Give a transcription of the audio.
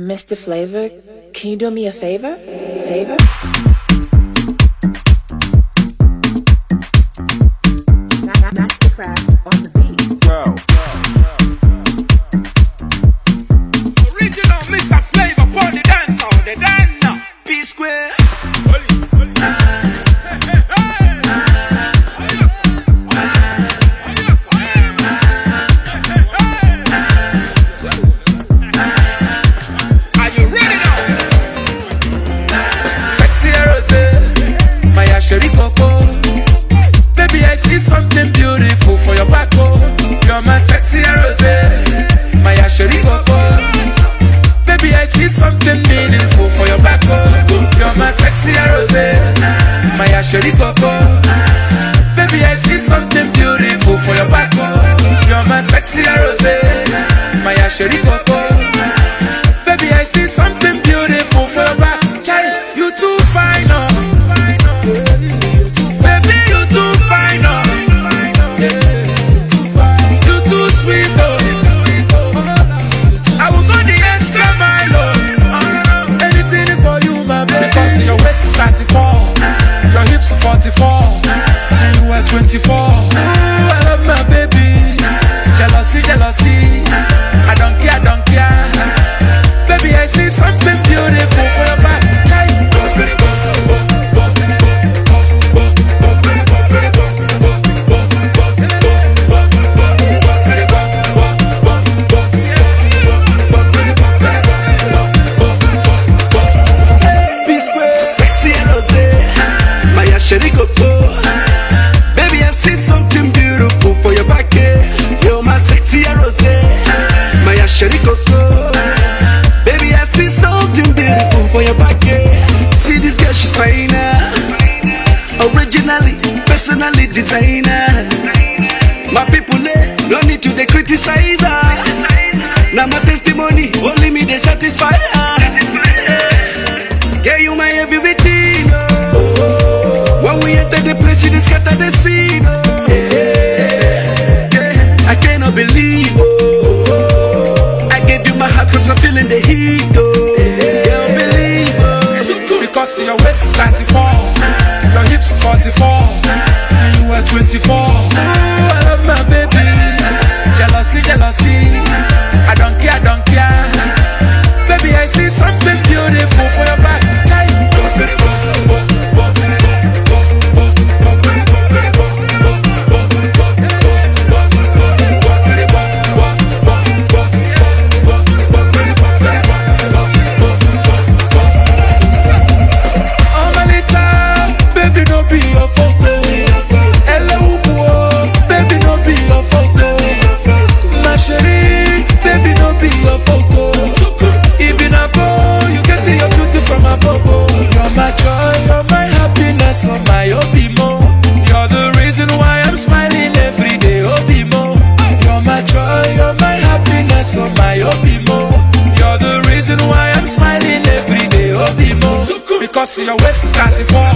Mr. Flavor, can you do me a favor? Favor? My sexy Rose. My Sherry Coco. Baby, I see something meaningful for your back. oh. You're my sexy Rose. My Sherry Coco. Baby, I see something beautiful for your back. oh. You're my sexy Rose. My Sherry Coco. Sherry Coco. Baby, I see something beautiful for your back. eh. You're my sexy rose, my Sherry Coco. Baby, I see something beautiful for your back. eh. See this girl, she's finer. Originally, personally designer. My people, eh, no need to they criticize her. Now my testimony, only me they satisfy her. Scatter the scene. Oh. Yeah, yeah, I cannot believe. Oh. I gave you my heart cause I'm feeling the heat. Oh. Can't believe. Oh. Because your waist is 94, your hips 44, and you are 24. Ooh, I love my baby. Jealousy, jealousy. Because your waist is 34,